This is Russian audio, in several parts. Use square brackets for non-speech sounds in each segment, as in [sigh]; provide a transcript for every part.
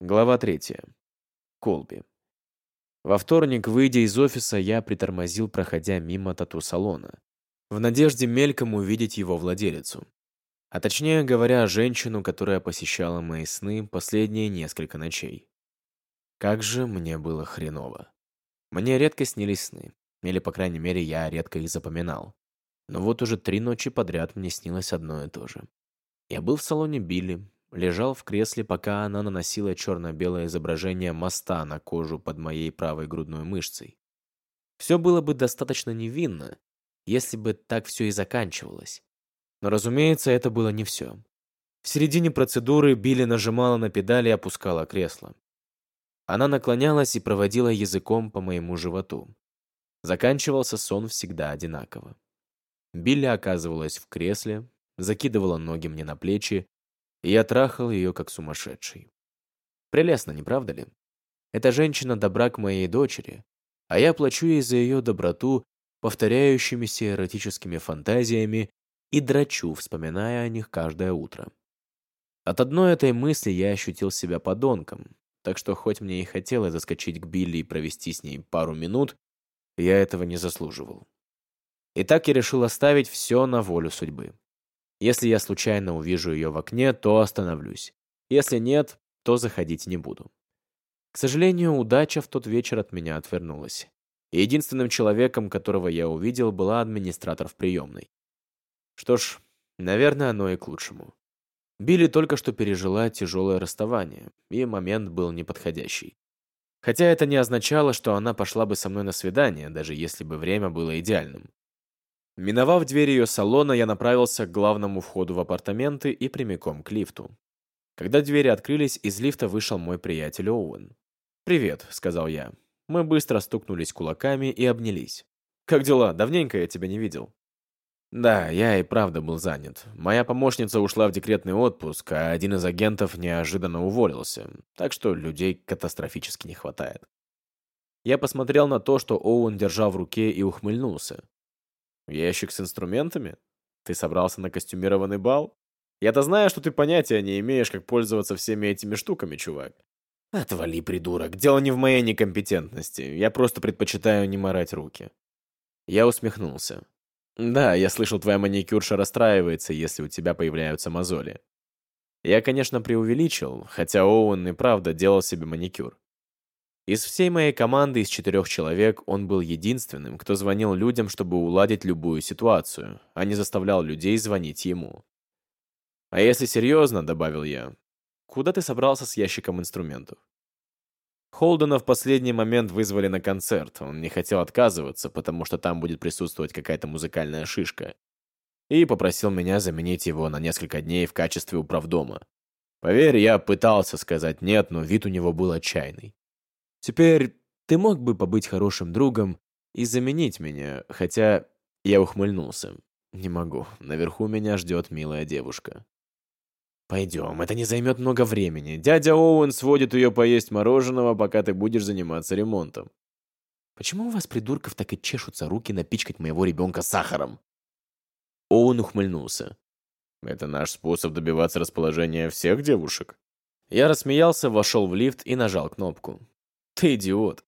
Глава третья. Колби. Во вторник, выйдя из офиса, я притормозил, проходя мимо тату-салона, в надежде мельком увидеть его владелицу. А точнее говоря, женщину, которая посещала мои сны последние несколько ночей. Как же мне было хреново. Мне редко снились сны, или, по крайней мере, я редко их запоминал. Но вот уже три ночи подряд мне снилось одно и то же. Я был в салоне Билли, лежал в кресле, пока она наносила черно-белое изображение моста на кожу под моей правой грудной мышцей. Все было бы достаточно невинно, если бы так все и заканчивалось. Но, разумеется, это было не все. В середине процедуры Билли нажимала на педали и опускала кресло. Она наклонялась и проводила языком по моему животу. Заканчивался сон всегда одинаково. Билли оказывалась в кресле, закидывала ноги мне на плечи и я трахал ее как сумасшедший. Прелестно, не правда ли? Эта женщина добра к моей дочери, а я плачу ей за ее доброту повторяющимися эротическими фантазиями и драчу, вспоминая о них каждое утро. От одной этой мысли я ощутил себя подонком, так что хоть мне и хотелось заскочить к Билли и провести с ней пару минут, я этого не заслуживал. И так я решил оставить все на волю судьбы. Если я случайно увижу ее в окне, то остановлюсь. Если нет, то заходить не буду. К сожалению, удача в тот вечер от меня отвернулась. И единственным человеком, которого я увидел, была администратор в приемной. Что ж, наверное, оно и к лучшему. Билли только что пережила тяжелое расставание, и момент был неподходящий. Хотя это не означало, что она пошла бы со мной на свидание, даже если бы время было идеальным. Миновав дверь ее салона, я направился к главному входу в апартаменты и прямиком к лифту. Когда двери открылись, из лифта вышел мой приятель Оуэн. «Привет», — сказал я. Мы быстро стукнулись кулаками и обнялись. «Как дела? Давненько я тебя не видел». Да, я и правда был занят. Моя помощница ушла в декретный отпуск, а один из агентов неожиданно уволился, так что людей катастрофически не хватает. Я посмотрел на то, что Оуэн держал в руке и ухмыльнулся. Ящик с инструментами? Ты собрался на костюмированный бал? Я-то знаю, что ты понятия не имеешь, как пользоваться всеми этими штуками, чувак. Отвали, придурок. Дело не в моей некомпетентности. Я просто предпочитаю не морать руки. Я усмехнулся. Да, я слышал, твоя маникюрша расстраивается, если у тебя появляются мозоли. Я, конечно, преувеличил, хотя Оуэн и правда делал себе маникюр. Из всей моей команды из четырех человек он был единственным, кто звонил людям, чтобы уладить любую ситуацию, а не заставлял людей звонить ему. «А если серьезно», — добавил я, — «куда ты собрался с ящиком инструментов?» Холдена в последний момент вызвали на концерт. Он не хотел отказываться, потому что там будет присутствовать какая-то музыкальная шишка. И попросил меня заменить его на несколько дней в качестве управдома. Поверь, я пытался сказать «нет», но вид у него был отчаянный. Теперь ты мог бы побыть хорошим другом и заменить меня, хотя я ухмыльнулся. Не могу, наверху меня ждет милая девушка. Пойдем, это не займет много времени. Дядя Оуэн сводит ее поесть мороженого, пока ты будешь заниматься ремонтом. Почему у вас, придурков, так и чешутся руки напичкать моего ребенка сахаром? Оуэн ухмыльнулся. Это наш способ добиваться расположения всех девушек. Я рассмеялся, вошел в лифт и нажал кнопку. Ты идиот.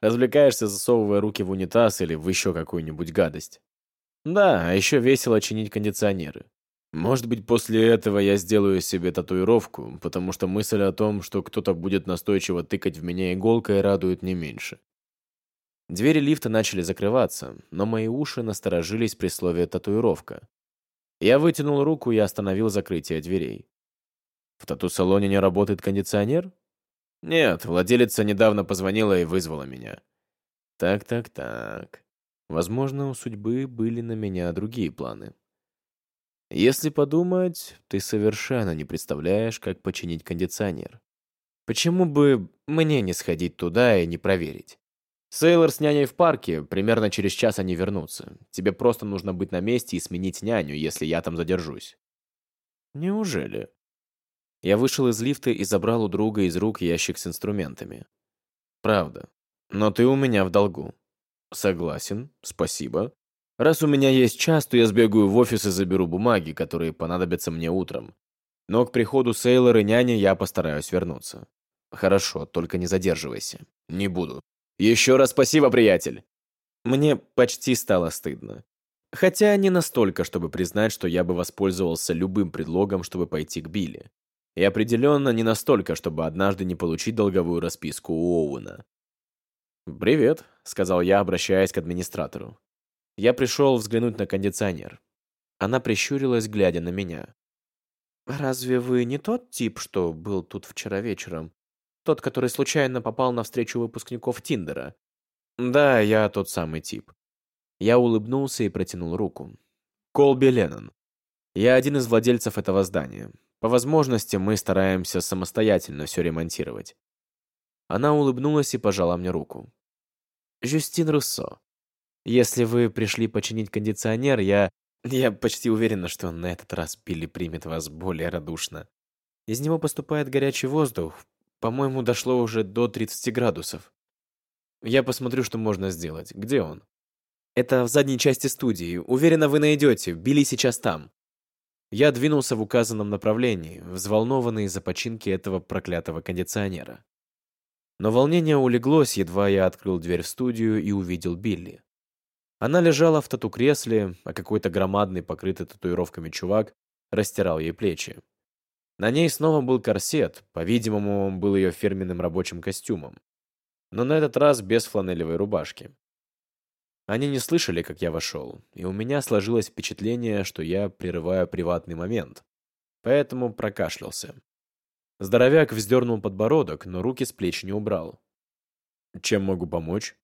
Развлекаешься, засовывая руки в унитаз или в еще какую-нибудь гадость. Да, а еще весело чинить кондиционеры. Может быть, после этого я сделаю себе татуировку, потому что мысль о том, что кто-то будет настойчиво тыкать в меня иголкой, радует не меньше. Двери лифта начали закрываться, но мои уши насторожились при слове «татуировка». Я вытянул руку и остановил закрытие дверей. В тату-салоне не работает кондиционер? Нет, владелица недавно позвонила и вызвала меня. Так-так-так. Возможно, у судьбы были на меня другие планы. Если подумать, ты совершенно не представляешь, как починить кондиционер. Почему бы мне не сходить туда и не проверить? Сейлор с няней в парке, примерно через час они вернутся. Тебе просто нужно быть на месте и сменить няню, если я там задержусь. Неужели? Я вышел из лифта и забрал у друга из рук ящик с инструментами. Правда. Но ты у меня в долгу. Согласен, спасибо. Раз у меня есть час, то я сбегаю в офис и заберу бумаги, которые понадобятся мне утром. Но к приходу Сейлор и няни я постараюсь вернуться. Хорошо, только не задерживайся. Не буду. Еще раз спасибо, приятель. Мне почти стало стыдно. Хотя не настолько, чтобы признать, что я бы воспользовался любым предлогом, чтобы пойти к Билли. И определенно не настолько, чтобы однажды не получить долговую расписку у Оуэна. «Привет», — сказал я, обращаясь к администратору. Я пришел взглянуть на кондиционер. Она прищурилась, глядя на меня. «Разве вы не тот тип, что был тут вчера вечером? Тот, который случайно попал на встречу выпускников Тиндера?» «Да, я тот самый тип». Я улыбнулся и протянул руку. «Колби Леннон. Я один из владельцев этого здания. По возможности мы стараемся самостоятельно все ремонтировать». Она улыбнулась и пожала мне руку. «Жюстин Руссо. Если вы пришли починить кондиционер, я... Я почти уверена, что на этот раз Билли примет вас более радушно. Из него поступает горячий воздух. По-моему, дошло уже до 30 градусов. Я посмотрю, что можно сделать. Где он? Это в задней части студии. Уверена, вы найдете. Билли сейчас там. Я двинулся в указанном направлении, взволнованный из-за починки этого проклятого кондиционера. Но волнение улеглось, едва я открыл дверь в студию и увидел Билли. Она лежала в тату-кресле, а какой-то громадный, покрытый татуировками чувак растирал ей плечи. На ней снова был корсет, по-видимому, он был ее фирменным рабочим костюмом. Но на этот раз без фланелевой рубашки. Они не слышали, как я вошел, и у меня сложилось впечатление, что я прерываю приватный момент. Поэтому прокашлялся. Здоровяк вздернул подбородок, но руки с плеч не убрал. «Чем могу помочь?»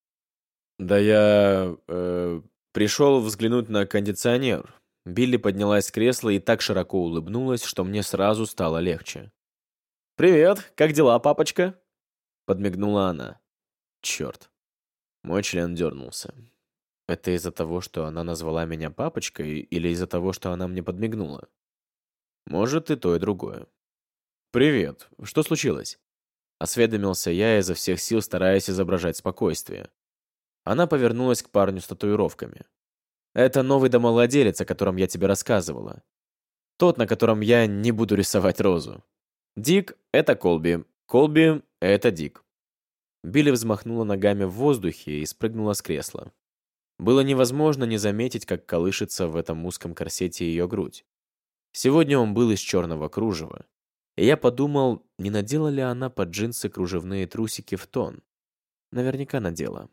Да я... Э, пришел взглянуть на кондиционер. Билли поднялась с кресла и так широко улыбнулась, что мне сразу стало легче. «Привет, как дела, папочка?» Подмигнула она. Черт. Мой член дернулся. Это из-за того, что она назвала меня папочкой, или из-за того, что она мне подмигнула? Может, и то, и другое. «Привет. Что случилось?» Осведомился я изо всех сил, стараясь изображать спокойствие. Она повернулась к парню с татуировками. «Это новый домовладелец, о котором я тебе рассказывала. Тот, на котором я не буду рисовать розу. Дик — это Колби. Колби — это Дик». Билли взмахнула ногами в воздухе и спрыгнула с кресла. Было невозможно не заметить, как колышется в этом узком корсете ее грудь. Сегодня он был из черного кружева. И я подумал, не надела ли она под джинсы кружевные трусики в тон. Наверняка надела.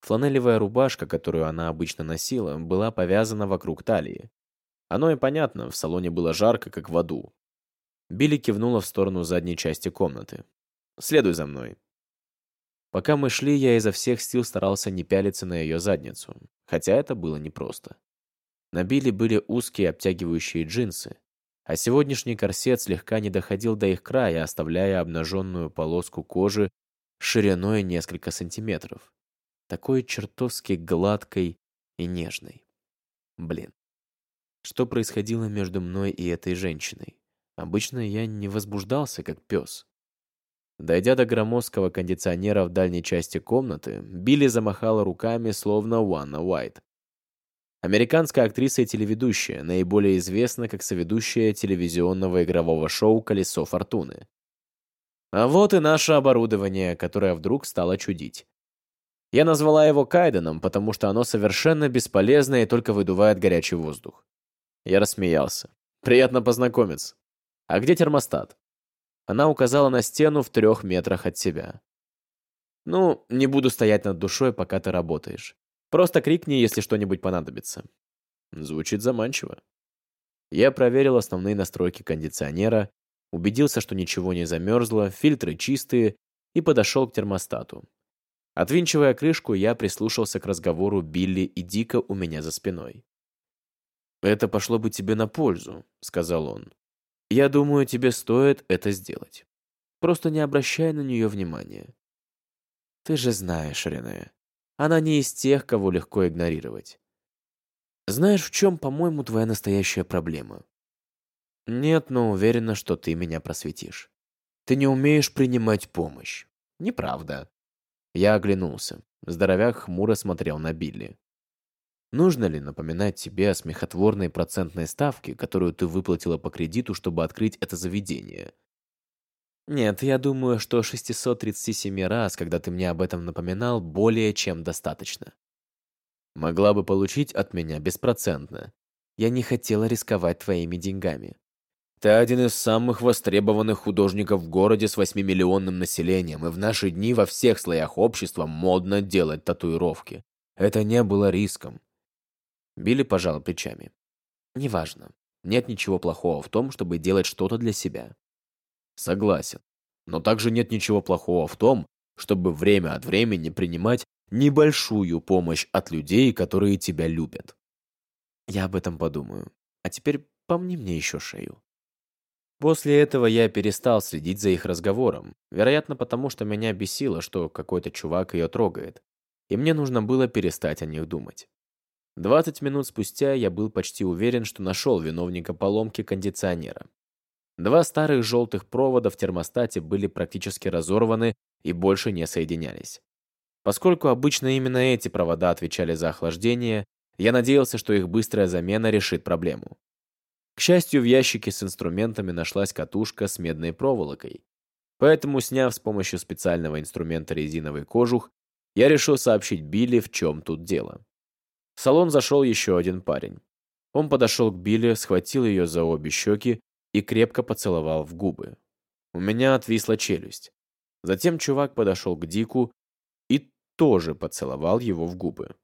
Фланелевая рубашка, которую она обычно носила, была повязана вокруг талии. Оно и понятно, в салоне было жарко, как в аду. Билли кивнула в сторону задней части комнаты. «Следуй за мной». Пока мы шли, я изо всех сил старался не пялиться на ее задницу, хотя это было непросто. На Билли были узкие обтягивающие джинсы, а сегодняшний корсет слегка не доходил до их края, оставляя обнаженную полоску кожи шириной несколько сантиметров такой чертовски гладкой и нежной. Блин. Что происходило между мной и этой женщиной? Обычно я не возбуждался, как пес. Дойдя до громоздкого кондиционера в дальней части комнаты, Билли замахала руками, словно Уанна Уайт. Американская актриса и телеведущая, наиболее известна как соведущая телевизионного игрового шоу «Колесо фортуны». А вот и наше оборудование, которое вдруг стало чудить. Я назвала его Кайденом, потому что оно совершенно бесполезно и только выдувает горячий воздух. Я рассмеялся. «Приятно познакомиться. А где термостат?» Она указала на стену в трех метрах от себя. «Ну, не буду стоять над душой, пока ты работаешь. Просто крикни, если что-нибудь понадобится». Звучит заманчиво. Я проверил основные настройки кондиционера, убедился, что ничего не замерзло, фильтры чистые, и подошел к термостату. Отвинчивая крышку, я прислушался к разговору Билли и Дика у меня за спиной. «Это пошло бы тебе на пользу», — сказал он. «Я думаю, тебе стоит это сделать. Просто не обращай на нее внимания. Ты же знаешь, Рене, она не из тех, кого легко игнорировать. Знаешь, в чем, по-моему, твоя настоящая проблема? Нет, но уверена, что ты меня просветишь. Ты не умеешь принимать помощь. Неправда. Я оглянулся. Здоровяк хмуро смотрел на Билли. Нужно ли напоминать тебе о смехотворной процентной ставке, которую ты выплатила по кредиту, чтобы открыть это заведение? Нет, я думаю, что 637 раз, когда ты мне об этом напоминал, более чем достаточно. Могла бы получить от меня беспроцентно. Я не хотела рисковать твоими деньгами. Ты один из самых востребованных художников в городе с 8-миллионным населением, и в наши дни во всех слоях общества модно делать татуировки. Это не было риском. Билли пожал плечами. Неважно. Нет ничего плохого в том, чтобы делать что-то для себя. Согласен. Но также нет ничего плохого в том, чтобы время от времени принимать небольшую помощь от людей, которые тебя любят. Я об этом подумаю. А теперь помни мне еще шею. После этого я перестал следить за их разговором, вероятно, потому что меня бесило, что какой-то чувак ее трогает, и мне нужно было перестать о них думать. 20 минут спустя я был почти уверен, что нашел виновника поломки кондиционера. Два старых желтых провода в термостате были практически разорваны и больше не соединялись. Поскольку обычно именно эти провода отвечали за охлаждение, я надеялся, что их быстрая замена решит проблему. К счастью, в ящике с инструментами нашлась катушка с медной проволокой. Поэтому, сняв с помощью специального инструмента резиновый кожух, я решил сообщить Билли, в чем тут дело. В салон зашел еще один парень. Он подошел к Билли, схватил ее за обе щеки и крепко поцеловал в губы. У меня отвисла челюсть. Затем чувак подошел к Дику и тоже поцеловал его в губы.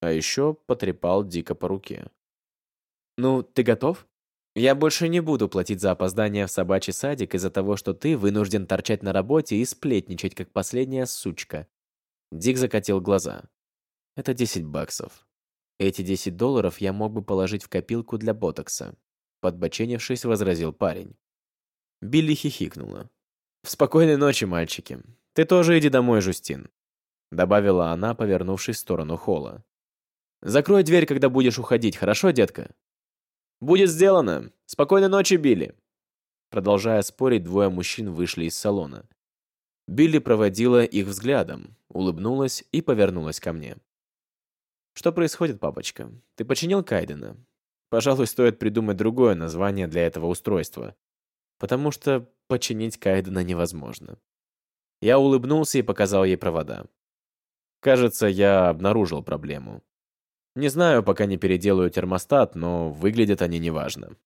А еще потрепал Дика по руке. «Ну, ты готов? Я больше не буду платить за опоздание в собачий садик из-за того, что ты вынужден торчать на работе и сплетничать, как последняя сучка». Дик закатил глаза. «Это 10 баксов. Эти 10 долларов я мог бы положить в копилку для ботокса подбоченившись, возразил парень. Билли хихикнула. «В спокойной ночи, мальчики. Ты тоже иди домой, Жустин», добавила она, повернувшись в сторону холла. «Закрой дверь, когда будешь уходить, хорошо, детка?» «Будет сделано. Спокойной ночи, Билли!» Продолжая спорить, двое мужчин вышли из салона. Билли проводила их взглядом, улыбнулась и повернулась ко мне. «Что происходит, папочка? Ты починил Кайдена? Пожалуй, стоит придумать другое название для этого устройства. Потому что починить Кайдена невозможно. Я улыбнулся и показал ей провода. Кажется, я обнаружил проблему. Не знаю, пока не переделаю термостат, но выглядят они неважно.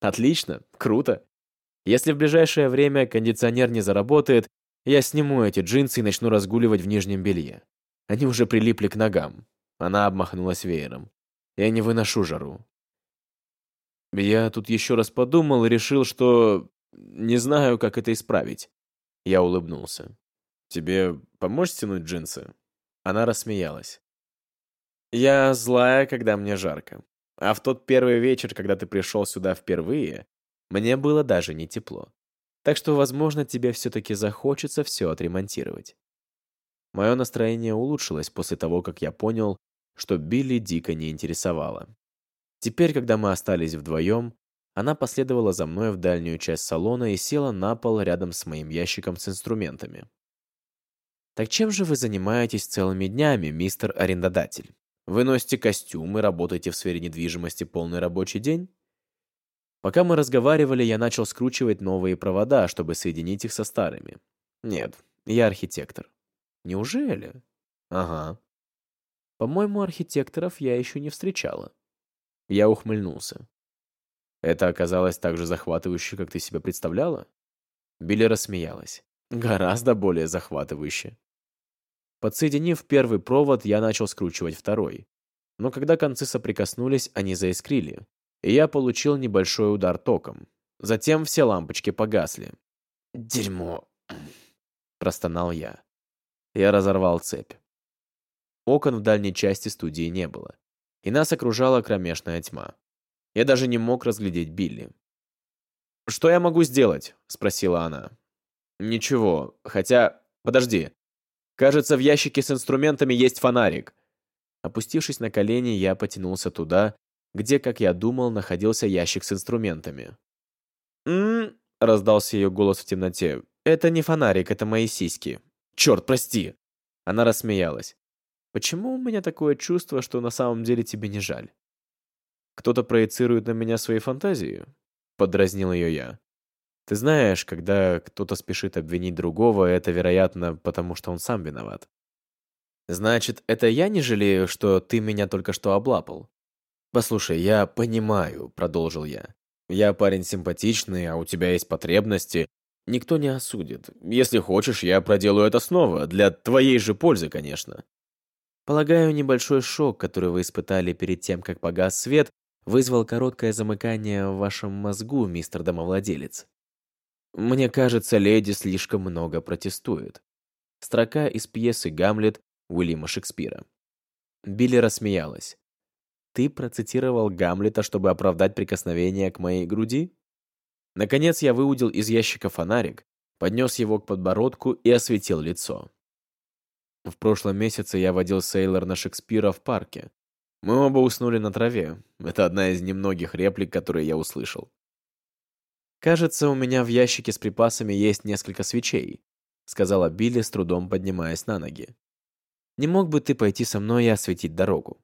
Отлично, круто. Если в ближайшее время кондиционер не заработает, я сниму эти джинсы и начну разгуливать в нижнем белье. Они уже прилипли к ногам. Она обмахнулась веером. Я не выношу жару. Я тут еще раз подумал и решил, что не знаю, как это исправить. Я улыбнулся. «Тебе помочь стянуть джинсы?» Она рассмеялась. «Я злая, когда мне жарко. А в тот первый вечер, когда ты пришел сюда впервые, мне было даже не тепло. Так что, возможно, тебе все-таки захочется все отремонтировать». Мое настроение улучшилось после того, как я понял, что Билли дико не интересовало. Теперь, когда мы остались вдвоем, она последовала за мной в дальнюю часть салона и села на пол рядом с моим ящиком с инструментами. «Так чем же вы занимаетесь целыми днями, мистер арендодатель? Вы носите костюм и работаете в сфере недвижимости полный рабочий день?» Пока мы разговаривали, я начал скручивать новые провода, чтобы соединить их со старыми. Нет, я архитектор. Неужели? Ага. По-моему, архитекторов я еще не встречала. Я ухмыльнулся. «Это оказалось так же захватывающе, как ты себя представляла?» Билли рассмеялась. «Гораздо более захватывающе». Подсоединив первый провод, я начал скручивать второй. Но когда концы соприкоснулись, они заискрили, и я получил небольшой удар током. Затем все лампочки погасли. «Дерьмо!» – простонал я. Я разорвал цепь. Окон в дальней части студии не было и нас окружала кромешная тьма. Я даже не мог разглядеть Билли. «Что я могу сделать?» — спросила она. «Ничего, хотя... Подожди. Кажется, в ящике с инструментами есть фонарик». Опустившись на колени, я потянулся туда, где, как я думал, находился ящик с инструментами. «М-м-м», раздался ее голос в темноте. «Это не фонарик, это мои сиськи». «Черт, прости!» Она рассмеялась. Почему у меня такое чувство, что на самом деле тебе не жаль? Кто-то проецирует на меня свои фантазии? Подразнил ее я. Ты знаешь, когда кто-то спешит обвинить другого, это, вероятно, потому что он сам виноват. Значит, это я не жалею, что ты меня только что облапал? Послушай, я понимаю, продолжил я. Я парень симпатичный, а у тебя есть потребности. Никто не осудит. Если хочешь, я проделаю это снова. Для твоей же пользы, конечно. Полагаю, небольшой шок, который вы испытали перед тем, как погас свет, вызвал короткое замыкание в вашем мозгу, мистер домовладелец. Мне кажется, леди слишком много протестует. Строка из пьесы «Гамлет» Уильяма Шекспира. Билли рассмеялась. «Ты процитировал Гамлета, чтобы оправдать прикосновение к моей груди?» Наконец я выудил из ящика фонарик, поднес его к подбородку и осветил лицо. В прошлом месяце я водил Сейлор на Шекспира в парке. Мы оба уснули на траве. Это одна из немногих реплик, которые я услышал. «Кажется, у меня в ящике с припасами есть несколько свечей», сказала Билли, с трудом поднимаясь на ноги. «Не мог бы ты пойти со мной и осветить дорогу?»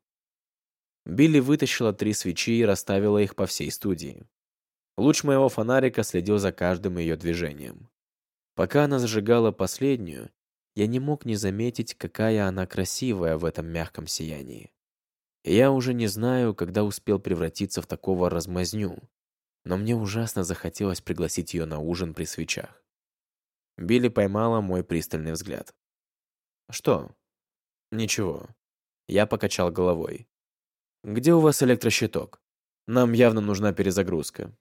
Билли вытащила три свечи и расставила их по всей студии. Луч моего фонарика следил за каждым ее движением. Пока она зажигала последнюю, я не мог не заметить, какая она красивая в этом мягком сиянии. И я уже не знаю, когда успел превратиться в такого размазню, но мне ужасно захотелось пригласить ее на ужин при свечах. Билли поймала мой пристальный взгляд. «Что?» «Ничего». Я покачал головой. «Где у вас электрощиток? Нам явно нужна перезагрузка».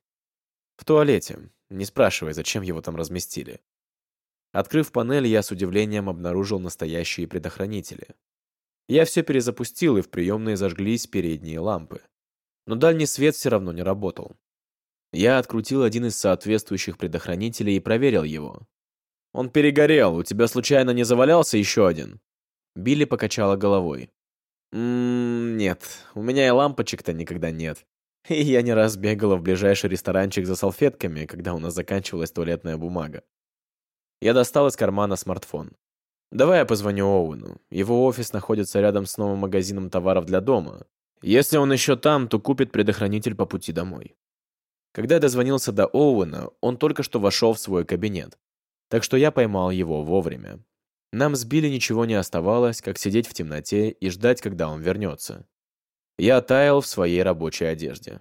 «В туалете. Не спрашивай, зачем его там разместили». Открыв панель, я с удивлением обнаружил настоящие предохранители. Я все перезапустил, и в приемной зажглись передние лампы. Но дальний свет все равно не работал. Я открутил один из соответствующих предохранителей и проверил его. «Он перегорел. У тебя случайно не завалялся еще один?» Билли покачала головой. «Ммм, нет. У меня и лампочек-то никогда нет. И я не раз бегала в ближайший ресторанчик за салфетками, когда у нас заканчивалась туалетная бумага. Я достал из кармана смартфон. «Давай я позвоню Оуэну. Его офис находится рядом с новым магазином товаров для дома. Если он еще там, то купит предохранитель по пути домой». Когда я дозвонился до Оуэна, он только что вошел в свой кабинет. Так что я поймал его вовремя. Нам с Билли ничего не оставалось, как сидеть в темноте и ждать, когда он вернется. Я таял в своей рабочей одежде.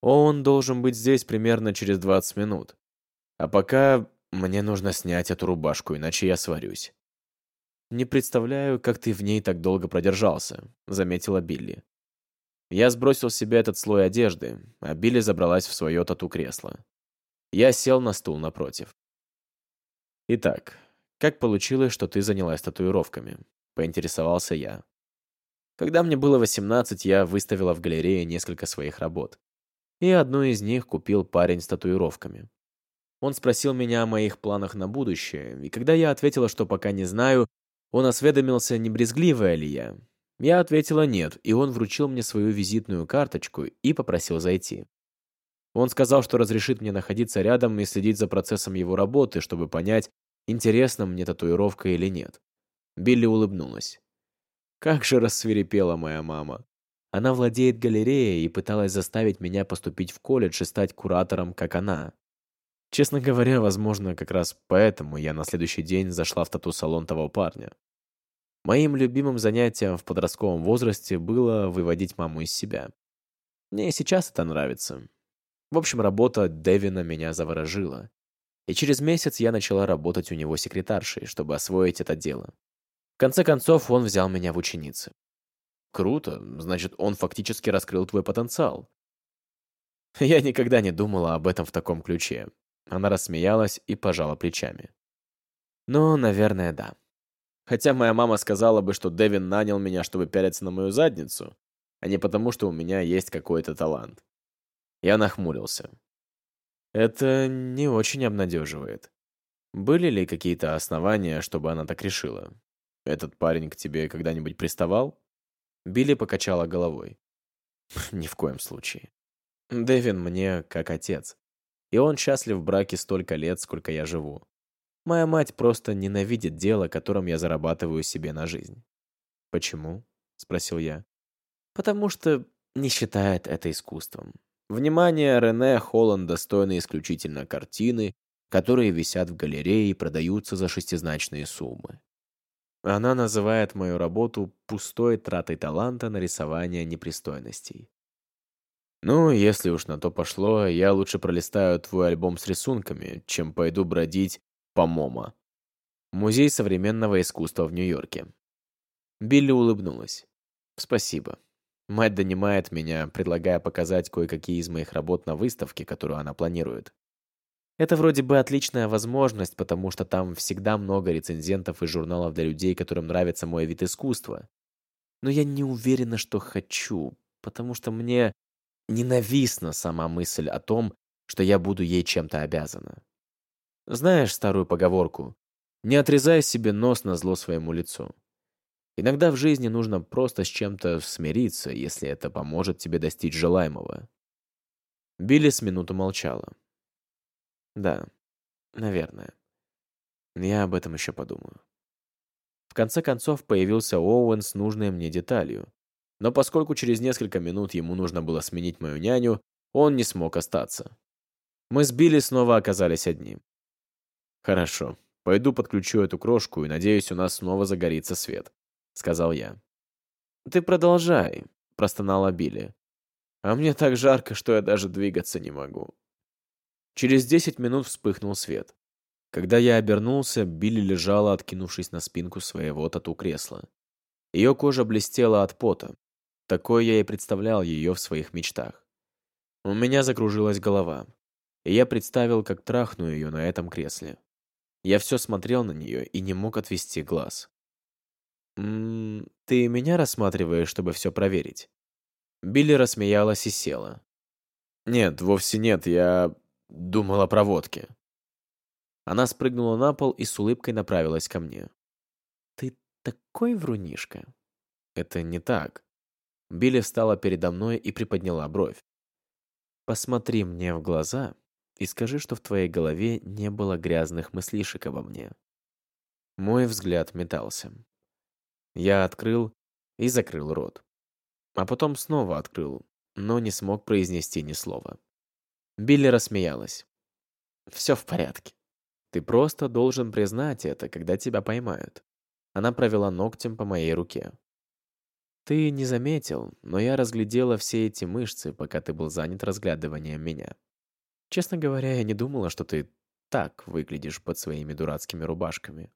Он должен быть здесь примерно через 20 минут. А пока мне нужно снять эту рубашку, иначе я сварюсь. «Не представляю, как ты в ней так долго продержался», — заметила Билли. Я сбросил с себя этот слой одежды, а Билли забралась в свое тату-кресло. Я сел на стул напротив. «Итак, как получилось, что ты занялась татуировками?» — поинтересовался я. Когда мне было 18, я выставила в галерее несколько своих работ. И одну из них купил парень с татуировками. Он спросил меня о моих планах на будущее, и когда я ответила, что пока не знаю, он осведомился, не брезгливая ли я, я ответила нет, и он вручил мне свою визитную карточку и попросил зайти. Он сказал, что разрешит мне находиться рядом и следить за процессом его работы, чтобы понять, интересна мне татуировка или нет. Билли улыбнулась. Как же рассверепела моя мама. Она владеет галереей и пыталась заставить меня поступить в колледж и стать куратором, как она. Честно говоря, возможно, как раз поэтому я на следующий день зашла в тату-салон того парня. Моим любимым занятием в подростковом возрасте было выводить маму из себя. Мне и сейчас это нравится. В общем, работа Дэвина меня заворожила. И через месяц я начала работать у него секретаршей, чтобы освоить это дело. В конце концов, он взял меня в ученицы. Круто, значит, он фактически раскрыл твой потенциал. [laughs] Я никогда не думала об этом в таком ключе. Она рассмеялась и пожала плечами. Ну, наверное, да. Хотя моя мама сказала бы, что Дэвин нанял меня, чтобы пялиться на мою задницу, а не потому, что у меня есть какой-то талант. Я нахмурился. Это не очень обнадеживает. Были ли какие-то основания, чтобы она так решила? Этот парень к тебе когда-нибудь приставал? Билли покачала головой. Ни в коем случае. Дэвин мне как отец. И он счастлив в браке столько лет, сколько я живу. Моя мать просто ненавидит дело, которым я зарабатываю себе на жизнь. «Почему?» — спросил я. «Потому что не считает это искусством. Внимание Рене Холланд достойны исключительно картины, которые висят в галерее и продаются за шестизначные суммы. Она называет мою работу пустой тратой таланта на рисование непристойностей. Ну, если уж на то пошло, я лучше пролистаю твой альбом с рисунками, чем пойду бродить по МОМА. Музей современного искусства в Нью-Йорке. Билли улыбнулась. Спасибо. Мать донимает меня, предлагая показать кое-какие из моих работ на выставке, которую она планирует. Это вроде бы отличная возможность, потому что там всегда много рецензентов и журналов для людей, которым нравится мой вид искусства. Но я не уверена, что хочу, потому что мне ненавистна сама мысль о том, что я буду ей чем-то обязана. Знаешь старую поговорку «Не отрезай себе нос на зло своему лицу». Иногда в жизни нужно просто с чем-то смириться, если это поможет тебе достичь желаемого. Билли с минуту молчала. Да, наверное. Я об этом еще подумаю. В конце концов появился Оуэн с нужной мне деталью. Но поскольку через несколько минут ему нужно было сменить мою няню, он не смог остаться. Мы с Билли снова оказались одни. «Хорошо, пойду подключу эту крошку и надеюсь, у нас снова загорится свет», — сказал я. «Ты продолжай», — простонала Билли. «А мне так жарко, что я даже двигаться не могу». Через десять минут вспыхнул свет. Когда я обернулся, Билли лежала, откинувшись на спинку своего тату-кресла. Ее кожа блестела от пота. Такой я и представлял ее в своих мечтах. У меня закружилась голова, и я представил, как трахну ее на этом кресле. Я все смотрел на нее и не мог отвести глаз. «М -м, «Ты меня рассматриваешь, чтобы все проверить?» Билли рассмеялась и села. «Нет, вовсе нет, я Думала про водке. Она спрыгнула на пол и с улыбкой направилась ко мне. «Ты такой врунишка!» «Это не так». Билли встала передо мной и приподняла бровь. «Посмотри мне в глаза и скажи, что в твоей голове не было грязных мыслишек обо мне». Мой взгляд метался. Я открыл и закрыл рот. А потом снова открыл, но не смог произнести ни слова. Билли рассмеялась. «Все в порядке. Ты просто должен признать это, когда тебя поймают». Она провела ногтем по моей руке. «Ты не заметил, но я разглядела все эти мышцы, пока ты был занят разглядыванием меня. Честно говоря, я не думала, что ты так выглядишь под своими дурацкими рубашками.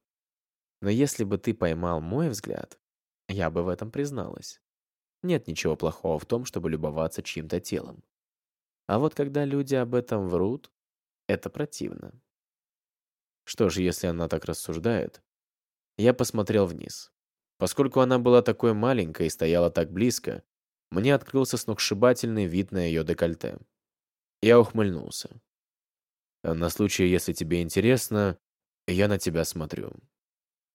Но если бы ты поймал мой взгляд, я бы в этом призналась. Нет ничего плохого в том, чтобы любоваться чьим-то телом. А вот когда люди об этом врут, это противно. Что же, если она так рассуждает? Я посмотрел вниз. Поскольку она была такой маленькой и стояла так близко, мне открылся сногсшибательный вид на ее декольте. Я ухмыльнулся. На случай, если тебе интересно, я на тебя смотрю.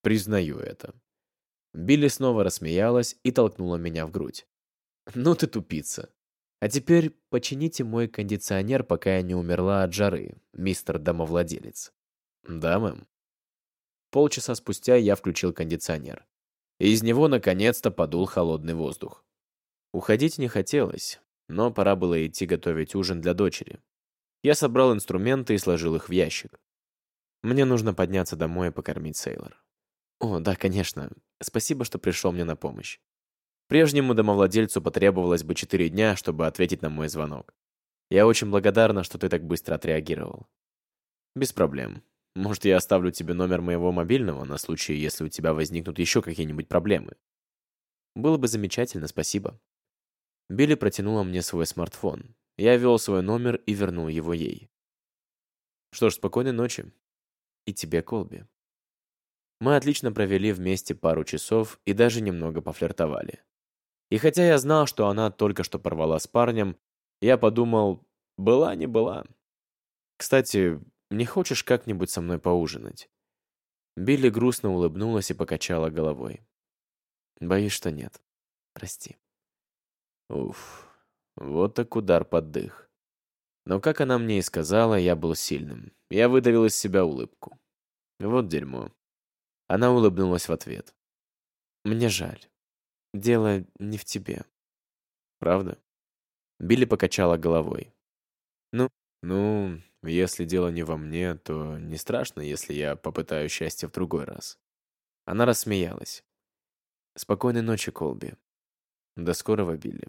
Признаю это. Билли снова рассмеялась и толкнула меня в грудь. «Ну ты тупица. А теперь почините мой кондиционер, пока я не умерла от жары, мистер домовладелец. Да, мэм. Полчаса спустя я включил кондиционер. И из него наконец-то подул холодный воздух. Уходить не хотелось, но пора было идти готовить ужин для дочери. Я собрал инструменты и сложил их в ящик. Мне нужно подняться домой и покормить Сейлор. О, да, конечно. Спасибо, что пришел мне на помощь. Прежнему домовладельцу потребовалось бы четыре дня, чтобы ответить на мой звонок. Я очень благодарна, что ты так быстро отреагировал. Без проблем. Может, я оставлю тебе номер моего мобильного на случай, если у тебя возникнут еще какие-нибудь проблемы. Было бы замечательно, спасибо. Билли протянула мне свой смартфон. Я ввел свой номер и вернул его ей. Что ж, спокойной ночи. И тебе, Колби. Мы отлично провели вместе пару часов и даже немного пофлиртовали. И хотя я знал, что она только что порвала с парнем, я подумал, была не была. Кстати, не хочешь как-нибудь со мной поужинать? Билли грустно улыбнулась и покачала головой. Боюсь, что нет. Прости. Уф, вот так удар под дых. Но, как она мне и сказала, я был сильным. Я выдавил из себя улыбку. Вот дерьмо. Она улыбнулась в ответ. Мне жаль. Дело не в тебе. Правда? Билли покачала головой. «Ну, ну, если дело не во мне, то не страшно, если я попытаю счастье в другой раз». Она рассмеялась. «Спокойной ночи, Колби. До скорого, Билли».